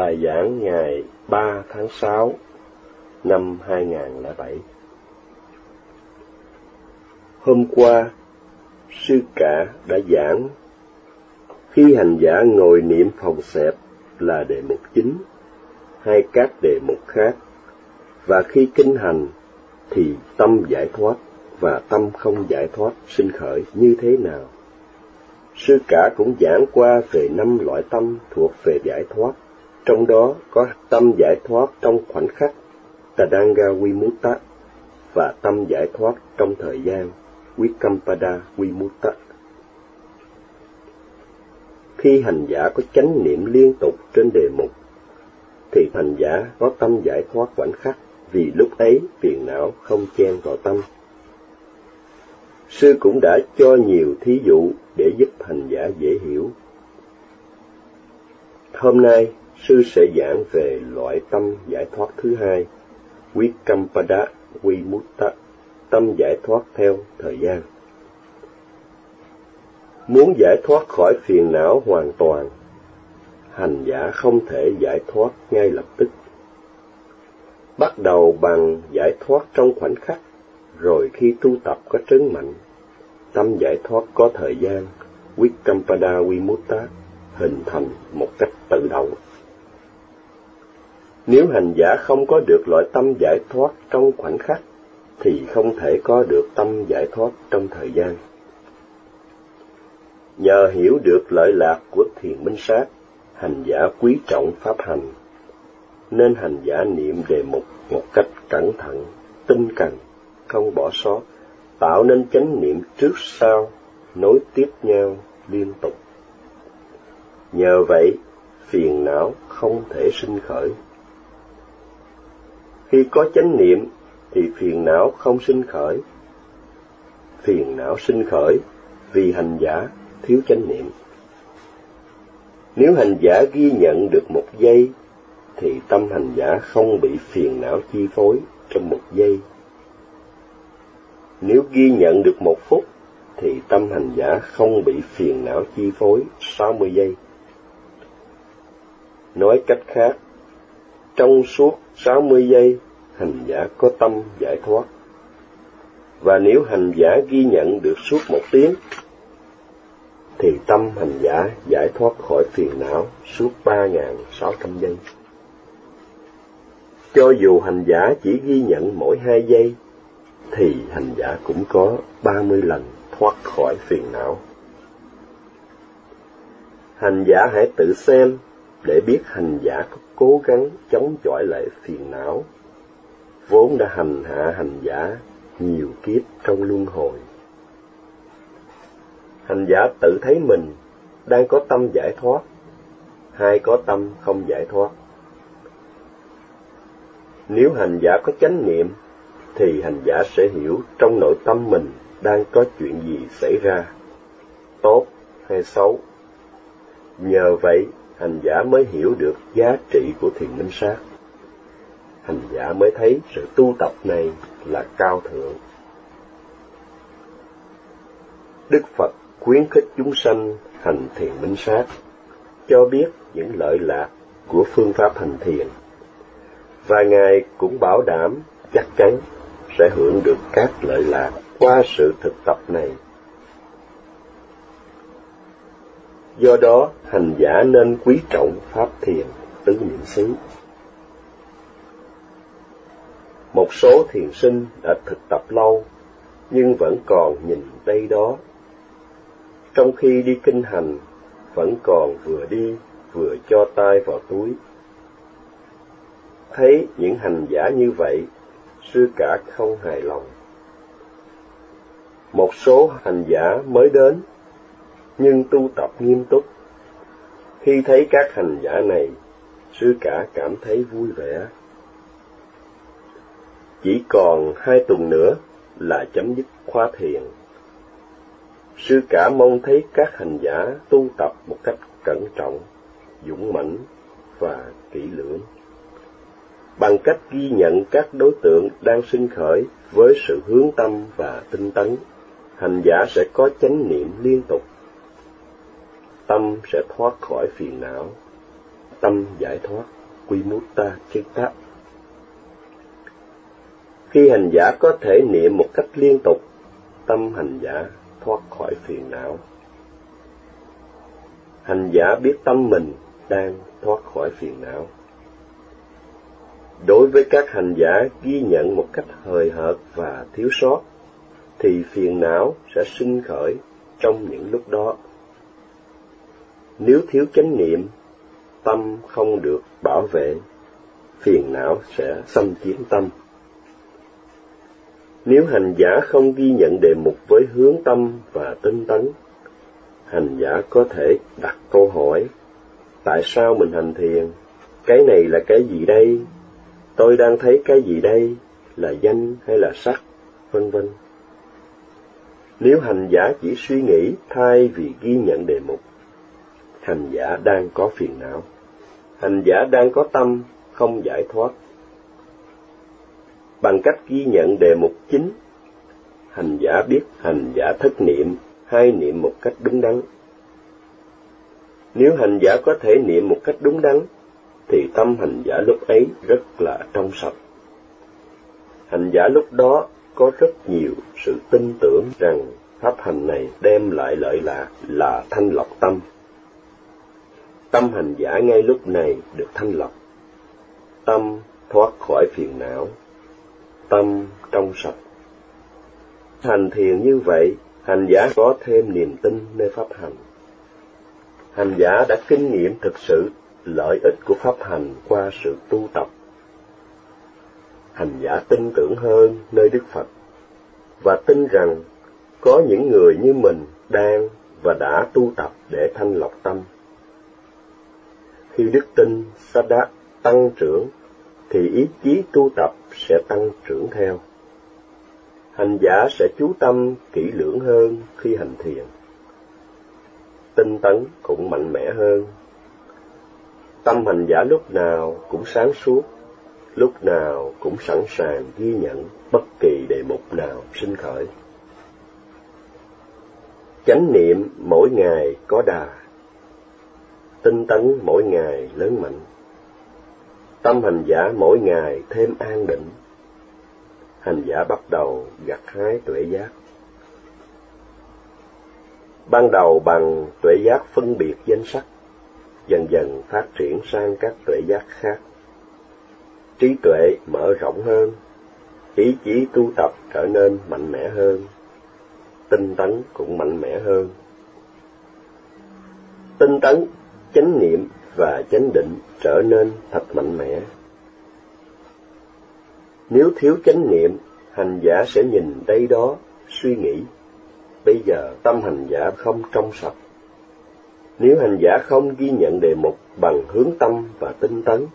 Bài giảng ngày 3 tháng 6 năm 2007 Hôm qua, sư cả đã giảng. Khi hành giả ngồi niệm phòng xẹp là đề mục chính hay các đề mục khác và khi kinh hành thì tâm giải thoát và tâm không giải thoát sinh khởi như thế nào? Sư cả cũng giảng qua về năm loại tâm thuộc về giải thoát trong đó có tâm giải thoát trong khoảnh khắc Tadanga Vimutta và tâm giải thoát trong thời gian Vikampada Vimutta. Khi hành giả có chánh niệm liên tục trên đề mục, thì hành giả có tâm giải thoát khoảnh khắc vì lúc ấy phiền não không chen vào tâm. Sư cũng đã cho nhiều thí dụ để giúp hành giả dễ hiểu. Hôm nay, sư sẽ giảng về loại tâm giải thoát thứ hai, Vikampada Vimutta, tâm giải thoát theo thời gian. Muốn giải thoát khỏi phiền não hoàn toàn, hành giả không thể giải thoát ngay lập tức. Bắt đầu bằng giải thoát trong khoảnh khắc, rồi khi tu tập có trấn mạnh, tâm giải thoát có thời gian, Vikampada Vimutta hình thành một cách tự động. Nếu hành giả không có được loại tâm giải thoát trong khoảnh khắc, thì không thể có được tâm giải thoát trong thời gian. Nhờ hiểu được lợi lạc của thiền minh sát, hành giả quý trọng pháp hành, nên hành giả niệm đề mục một cách cẩn thận, tinh cần, không bỏ sót, tạo nên chánh niệm trước sau, nối tiếp nhau liên tục. Nhờ vậy, phiền não không thể sinh khởi. Khi có chánh niệm thì phiền não không sinh khởi. Phiền não sinh khởi vì hành giả thiếu chánh niệm. Nếu hành giả ghi nhận được một giây, thì tâm hành giả không bị phiền não chi phối trong một giây. Nếu ghi nhận được một phút, thì tâm hành giả không bị phiền não chi phối sáu mươi giây. Nói cách khác, trong suốt sáu mươi giây, hành giả có tâm giải thoát. Và nếu hành giả ghi nhận được suốt một tiếng, thì tâm hành giả giải thoát khỏi phiền não suốt ba sáu trăm giây. Cho dù hành giả chỉ ghi nhận mỗi hai giây, thì hành giả cũng có ba mươi lần thoát khỏi phiền não. Hành giả hãy tự xem để biết hành giả có cố gắng chống chọi lại phiền não, vốn đã hành hạ hành giả nhiều kiếp trong luân hồi. Hành giả tự thấy mình đang có tâm giải thoát, hay có tâm không giải thoát. Nếu hành giả có chánh niệm, thì hành giả sẽ hiểu trong nội tâm mình đang có chuyện gì xảy ra, tốt hay xấu. Nhờ vậy, hành giả mới hiểu được giá trị của thiền minh sát. Hành giả mới thấy sự tu tập này là cao thượng. Đức Phật khuyến khích chúng sanh hành thiền minh sát, cho biết những lợi lạc của phương pháp hành thiền. Và Ngài cũng bảo đảm chắc chắn sẽ hưởng được các lợi lạc qua sự thực tập này. Do đó, hành giả nên quý trọng pháp thiền tứ niệm xứ. Một số thiền sinh đã thực tập lâu, nhưng vẫn còn nhìn đây đó. Trong khi đi kinh hành, vẫn còn vừa đi vừa cho tay vào túi. Thấy những hành giả như vậy, sư cả không hài lòng. Một số hành giả mới đến, nhưng tu tập nghiêm túc. Khi thấy các hành giả này, sư cả cảm thấy vui vẻ. Chỉ còn hai tuần nữa là chấm dứt khóa thiền. Sư cả mong thấy các hành giả tu tập một cách cẩn trọng, dũng mãnh và kỹ lưỡng. Bằng cách ghi nhận các đối tượng đang sinh khởi với sự hướng tâm và tinh tấn, hành giả sẽ có chánh niệm liên tục. Tâm sẽ thoát khỏi phiền não. tâm giải thoát, quy mutta chitta. Khi hành giả có thể niệm một cách liên tục, tâm hành giả thoát khỏi phiền não. Hành giả biết tâm mình đang thoát khỏi phiền não. Đối với các hành giả ghi nhận một cách hời hợt và thiếu sót, thì phiền não sẽ sinh khởi trong những lúc đó. Nếu thiếu chánh niệm, tâm không được bảo vệ, phiền não sẽ xâm chiếm tâm. Nếu hành giả không ghi nhận đề mục với hướng tâm và tinh tấn, hành giả có thể đặt câu hỏi, tại sao mình hành thiền? Cái này là cái gì đây? Tôi đang thấy cái gì đây? Là danh hay là sắc? Vân vân. Nếu hành giả chỉ suy nghĩ thay vì ghi nhận đề mục, hành giả đang có phiền não. Hành giả đang có tâm không giải thoát. Bằng cách ghi nhận đề mục chính, hành giả biết hành giả thất niệm hay niệm một cách đúng đắn. Nếu hành giả có thể niệm một cách đúng đắn, thì tâm hành giả lúc ấy rất là trong sạch. Hành giả lúc đó có rất nhiều sự tin tưởng rằng pháp hành này đem lại lợi lạc là thanh lọc tâm. Tâm hành giả ngay lúc này được thanh lọc. Tâm thoát khỏi phiền não. Tâm trong sạch. Hành thiền như vậy, hành giả có thêm niềm tin nơi pháp hành. Hành giả đã kinh nghiệm thực sự lợi ích của pháp hành qua sự tu tập. Hành giả tin tưởng hơn nơi Đức Phật và tin rằng có những người như mình đang và đã tu tập để thanh lọc tâm. Khi đức tin Sadat tăng trưởng, thì ý chí tu tập sẽ tăng trưởng theo. Hành giả sẽ chú tâm kỹ lưỡng hơn khi hành thiền. Tinh tấn cũng mạnh mẽ hơn. Tâm hành giả lúc nào cũng sáng suốt, lúc nào cũng sẵn sàng ghi nhận bất kỳ đề mục nào sinh khởi chánh niệm mỗi ngày có đà tinh tấn mỗi ngày lớn mạnh. Tâm hành giả mỗi ngày thêm an định. Hành giả bắt đầu gặt hái tuệ giác. Ban đầu bằng tuệ giác phân biệt danh sắc dần dần phát triển sang các tuệ giác khác. Trí tuệ mở rộng hơn ý chí tu tập trở nên mạnh mẽ hơn tinh tấn cũng mạnh mẽ hơn. Tinh tấn, chánh niệm và chánh định trở nên thật mạnh mẽ. Nếu thiếu chánh niệm, hành giả sẽ nhìn đây đó, suy nghĩ. Bây giờ tâm hành giả không trong sạch. Nếu hành giả không ghi nhận đề mục bằng hướng tâm và tinh tấn,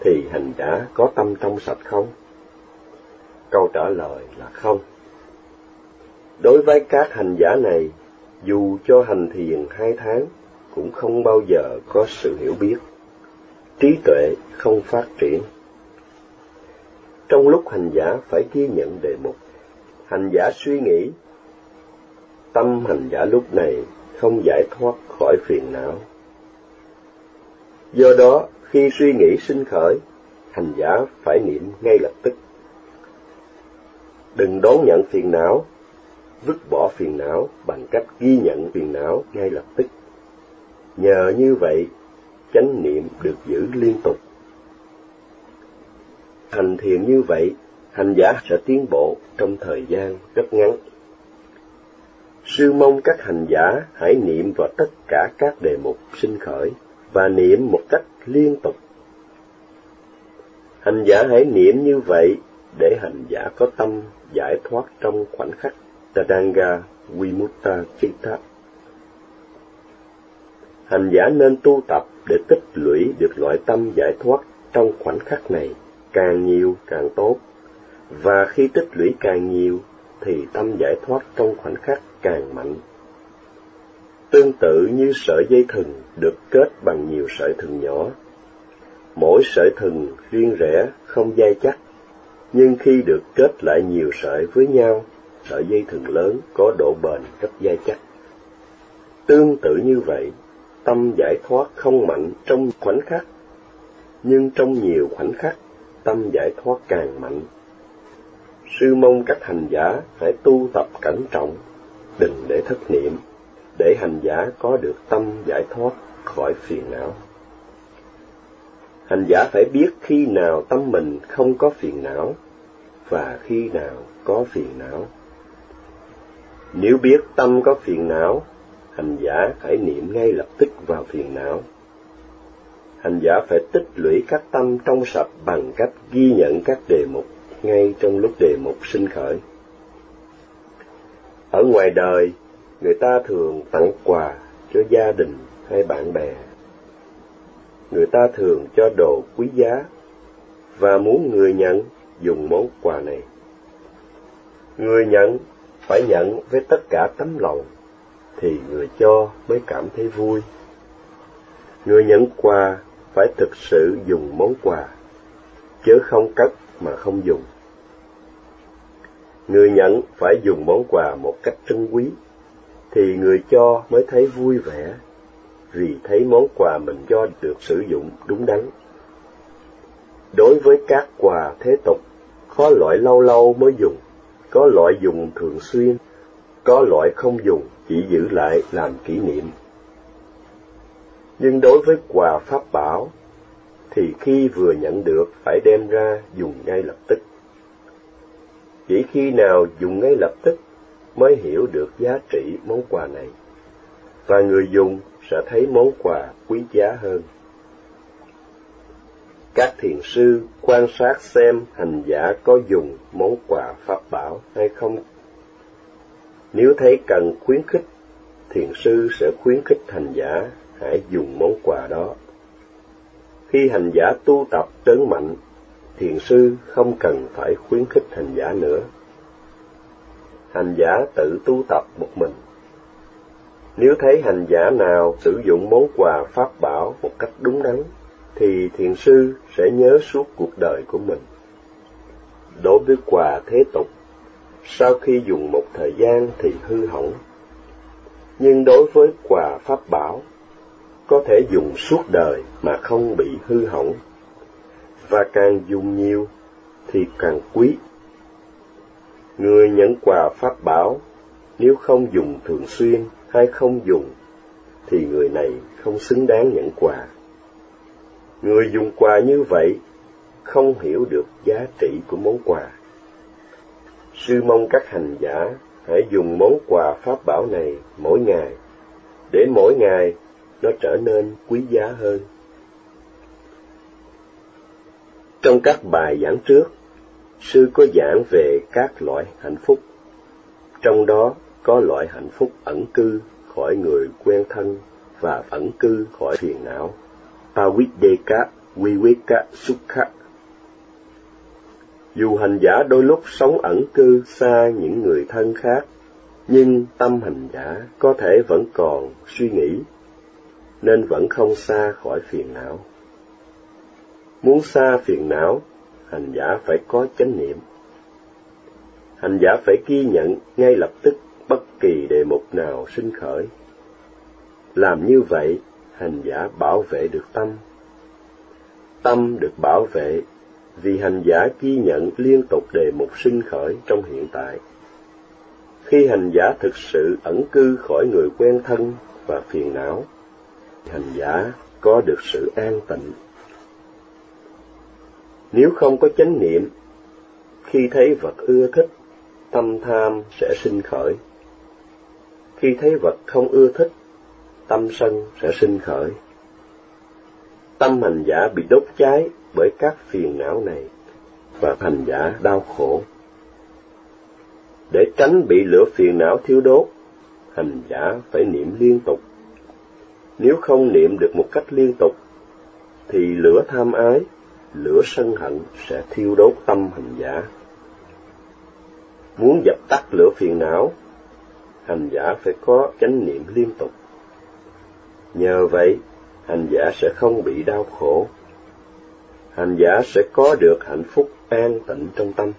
thì hành giả có tâm trong sạch không? Câu trả lời là không. Đối với các hành giả này, dù cho hành thiền hai tháng, cũng không bao giờ có sự hiểu biết. Trí tuệ không phát triển. Trong lúc hành giả phải ghi nhận đề mục, hành giả suy nghĩ, tâm hành giả lúc này không giải thoát khỏi phiền não. Do đó, khi suy nghĩ sinh khởi, hành giả phải niệm ngay lập tức. Đừng đón nhận phiền não vứt bỏ phiền não bằng cách ghi nhận phiền não ngay lập tức. Nhờ như vậy, chánh niệm được giữ liên tục. Hành thiền như vậy, hành giả sẽ tiến bộ trong thời gian rất ngắn. Sư mong các hành giả hãy niệm vào tất cả các đề mục sinh khởi và niệm một cách liên tục. Hành giả hãy niệm như vậy để hành giả có tâm giải thoát trong khoảnh khắc Tadanga Vimutta Chitta. Hành giả nên tu tập để tích lũy được loại tâm giải thoát trong khoảnh khắc này, càng nhiều càng tốt. Và khi tích lũy càng nhiều, thì tâm giải thoát trong khoảnh khắc càng mạnh. Tương tự như sợi dây thừng được kết bằng nhiều sợi thừng nhỏ. Mỗi sợi thừng riêng rẽ không dai chắc, nhưng khi được kết lại nhiều sợi với nhau sợi dây thừng lớn có độ bền rất dai chắc. Tương tự như vậy, tâm giải thoát không mạnh trong khoảnh khắc, nhưng trong nhiều khoảnh khắc, tâm giải thoát càng mạnh. Sư mong các hành giả phải tu tập cẩn trọng, đừng để thất niệm, để hành giả có được tâm giải thoát khỏi phiền não. Hành giả phải biết khi nào tâm mình không có phiền não và khi nào có phiền não. Nếu biết tâm có phiền não, hành giả phải niệm ngay lập tức vào phiền não. Hành giả phải tích lũy các tâm trong sạch bằng cách ghi nhận các đề mục ngay trong lúc đề mục sinh khởi. Ở ngoài đời, người ta thường tặng quà cho gia đình hay bạn bè. Người ta thường cho đồ quý giá và muốn người nhận dùng món quà này. Người nhận phải nhận với tất cả tấm lòng, thì người cho mới cảm thấy vui. Người nhận quà phải thực sự dùng món quà, chứ không cất mà không dùng. Người nhận phải dùng món quà một cách trân quý, thì người cho mới thấy vui vẻ, vì thấy món quà mình cho được sử dụng đúng đắn. Đối với các quà thế tục, có loại lâu lâu mới dùng, có loại dùng thường xuyên, có loại không dùng, chỉ giữ lại làm kỷ niệm. Nhưng đối với quà pháp bảo, thì khi vừa nhận được phải đem ra dùng ngay lập tức. Chỉ khi nào dùng ngay lập tức mới hiểu được giá trị món quà này, và người dùng sẽ thấy món quà quý giá hơn. Các thiền sư quan sát xem hành giả có dùng món quà pháp bảo hay không. Nếu thấy cần khuyến khích, thiền sư sẽ khuyến khích hành giả hãy dùng món quà đó. Khi hành giả tu tập trấn mạnh, thiền sư không cần phải khuyến khích hành giả nữa. Hành giả tự tu tập một mình. Nếu thấy hành giả nào sử dụng món quà pháp bảo một cách đúng đắn, thì thiền sư sẽ nhớ suốt cuộc đời của mình. Đối với quà thế tục, sau khi dùng một thời gian thì hư hỏng. Nhưng đối với quà pháp bảo, có thể dùng suốt đời mà không bị hư hỏng, và càng dùng nhiều thì càng quý. Người nhận quà pháp bảo, nếu không dùng thường xuyên hay không dùng, thì người này không xứng đáng nhận quà. Người dùng quà như vậy không hiểu được giá trị của món quà. Sư mong các hành giả hãy dùng món quà pháp bảo này mỗi ngày, để mỗi ngày nó trở nên quý giá hơn. Trong các bài giảng trước, sư có giảng về các loại hạnh phúc. Trong đó có loại hạnh phúc ẩn cư khỏi người quen thân và ẩn cư khỏi phiền não. Pavideka Viveka Sukha dù hành giả đôi lúc sống ẩn cư xa những người thân khác, nhưng tâm hành giả có thể vẫn còn suy nghĩ, nên vẫn không xa khỏi phiền não. Muốn xa phiền não, hành giả phải có chánh niệm. Hành giả phải ghi nhận ngay lập tức bất kỳ đề mục nào sinh khởi. Làm như vậy hành giả bảo vệ được tâm. Tâm được bảo vệ vì hành giả ghi nhận liên tục đề mục sinh khởi trong hiện tại. Khi hành giả thực sự ẩn cư khỏi người quen thân và phiền não, hành giả có được sự an tịnh. Nếu không có chánh niệm, khi thấy vật ưa thích, tâm tham sẽ sinh khởi. Khi thấy vật không ưa thích, tâm sân sẽ sinh khởi. Tâm hành giả bị đốt cháy bởi các phiền não này, và hành giả đau khổ. Để tránh bị lửa phiền não thiêu đốt, hành giả phải niệm liên tục. Nếu không niệm được một cách liên tục, thì lửa tham ái, lửa sân hận sẽ thiêu đốt tâm hành giả. Muốn dập tắt lửa phiền não, hành giả phải có chánh niệm liên tục. Nhờ vậy, hành giả sẽ không bị đau khổ. Hành giả sẽ có được hạnh phúc an tịnh trong tâm.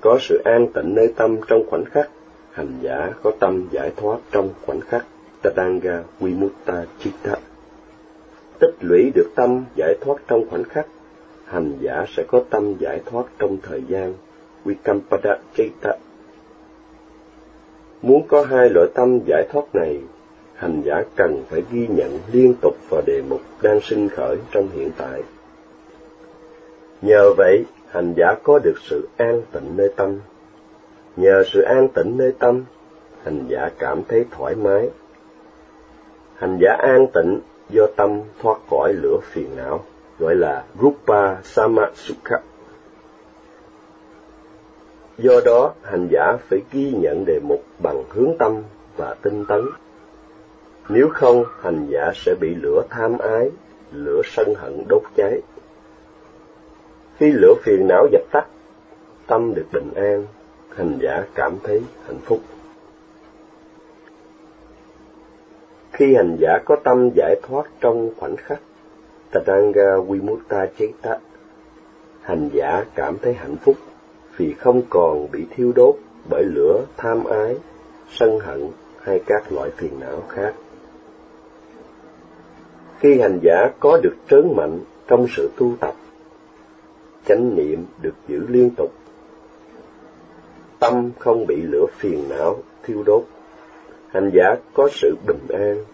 Có sự an tịnh nơi tâm trong khoảnh khắc, hành giả có tâm giải thoát trong khoảnh khắc. Tadanga Vimutta Chitta. Tích lũy được tâm giải thoát trong khoảnh khắc, hành giả sẽ có tâm giải thoát trong thời gian, Vikampada Chitta. Muốn có hai loại tâm giải thoát này, hành giả cần phải ghi nhận liên tục vào đề mục đang sinh khởi trong hiện tại. Nhờ vậy, hành giả có được sự an tịnh nơi tâm. Nhờ sự an tịnh nơi tâm, hành giả cảm thấy thoải mái. Hành giả an tịnh do tâm thoát khỏi lửa phiền não, gọi là Rupa Samasukha. Do đó, hành giả phải ghi nhận đề mục bằng hướng tâm và tinh tấn. Nếu không, hành giả sẽ bị lửa tham ái, lửa sân hận đốt cháy. Khi lửa phiền não dập tắt, tâm được bình an, hành giả cảm thấy hạnh phúc. Khi hành giả có tâm giải thoát trong khoảnh khắc, Tadanga Vimutta Chaita, hành giả cảm thấy hạnh phúc vì không còn bị thiêu đốt bởi lửa tham ái, sân hận hay các loại phiền não khác. Khi hành giả có được trớn mạnh trong sự tu tập, chánh niệm được giữ liên tục, tâm không bị lửa phiền não thiêu đốt, hành giả có sự bình an,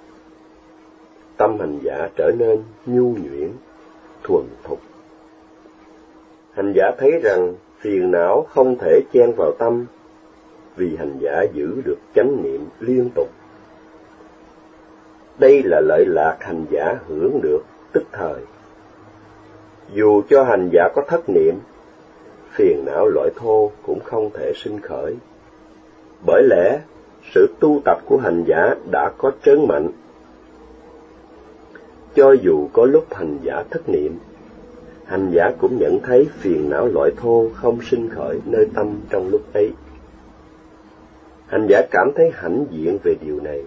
tâm hành giả trở nên nhu nhuyễn, thuần thục. Hành giả thấy rằng phiền não không thể chen vào tâm, vì hành giả giữ được chánh niệm liên tục. Đây là lợi lạc hành giả hưởng được tức thời. Dù cho hành giả có thất niệm, phiền não loại thô cũng không thể sinh khởi. Bởi lẽ, sự tu tập của hành giả đã có trớn mạnh. Cho dù có lúc hành giả thất niệm, hành giả cũng nhận thấy phiền não loại thô không sinh khởi nơi tâm trong lúc ấy. Hành giả cảm thấy hãnh diện về điều này.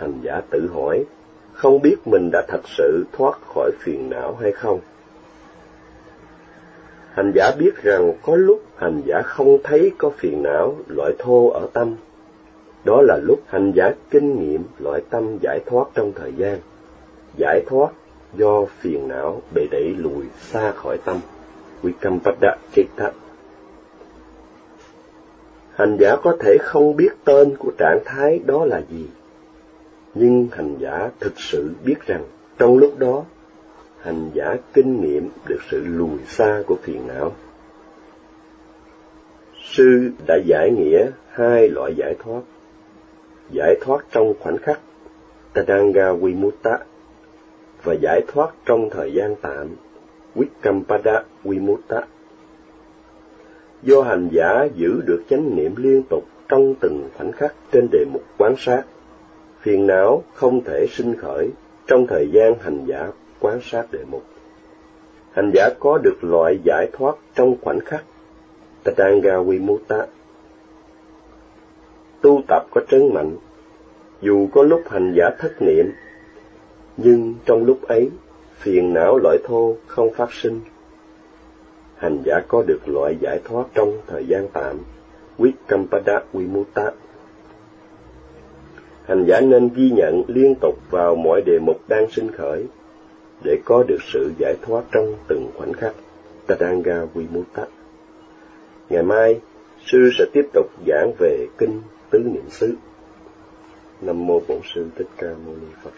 Hành giả tự hỏi, không biết mình đã thật sự thoát khỏi phiền não hay không. Hành giả biết rằng có lúc hành giả không thấy có phiền não loại thô ở tâm. Đó là lúc hành giả kinh nghiệm loại tâm giải thoát trong thời gian. Giải thoát do phiền não bị đẩy lùi xa khỏi tâm. Vikampada Chitta. Hành giả có thể không biết tên của trạng thái đó là gì, nhưng hành giả thực sự biết rằng trong lúc đó, hành giả kinh nghiệm được sự lùi xa của phiền não. Sư đã giải nghĩa hai loại giải thoát. Giải thoát trong khoảnh khắc, Tadanga Vimutta và giải thoát trong thời gian tạm, Vikampada Vimutta. Do hành giả giữ được chánh niệm liên tục trong từng khoảnh khắc trên đề mục quán sát, phiền não không thể sinh khởi trong thời gian hành giả quan sát đề mục. Hành giả có được loại giải thoát trong khoảnh khắc, Tatanga Vimutta. Tu tập có trấn mạnh, dù có lúc hành giả thất niệm nhưng trong lúc ấy, phiền não loại thô không phát sinh. Hành giả có được loại giải thoát trong thời gian tạm, Vikampada Vimutta. Hành giả nên ghi nhận liên tục vào mọi đề mục đang sinh khởi, để có được sự giải thoát trong từng khoảnh khắc, Tadanga Vimutta. Ngày mai, sư sẽ tiếp tục giảng về kinh tứ niệm xứ. Nam mô Bổn sư Thích Ca Mâu Ni Phật.